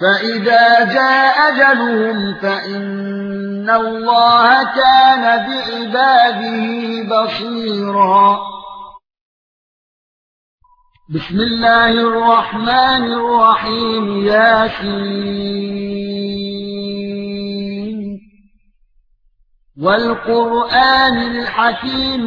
فاذا جاء اجلهم فان الله كان بعباده بصيرا. بسم الله الرحمن الرحيم ياسين. والقران الحكيم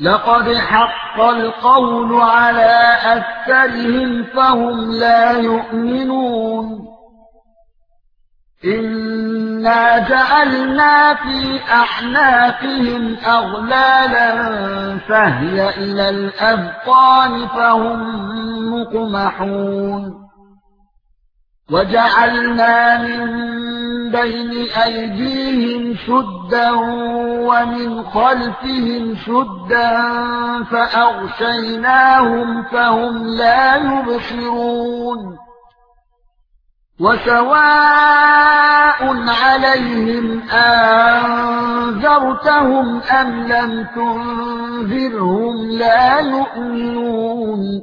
لقد حق القول على أكثرهم فهم لا يؤمنون. إنا جعلنا في اعناقهم اغلالا فهي إلى الاذقان فهم مقمحون. وجعلنا من بين أيديهم سدا ومن خلفهم سدا فأغشيناهم فهم لا يبصرون وسواء عليهم أنذرتهم أم لم تنذرهم لا يؤمنون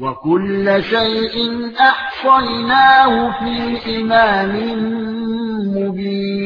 وكل شيء أحصيناه في إمام مبين.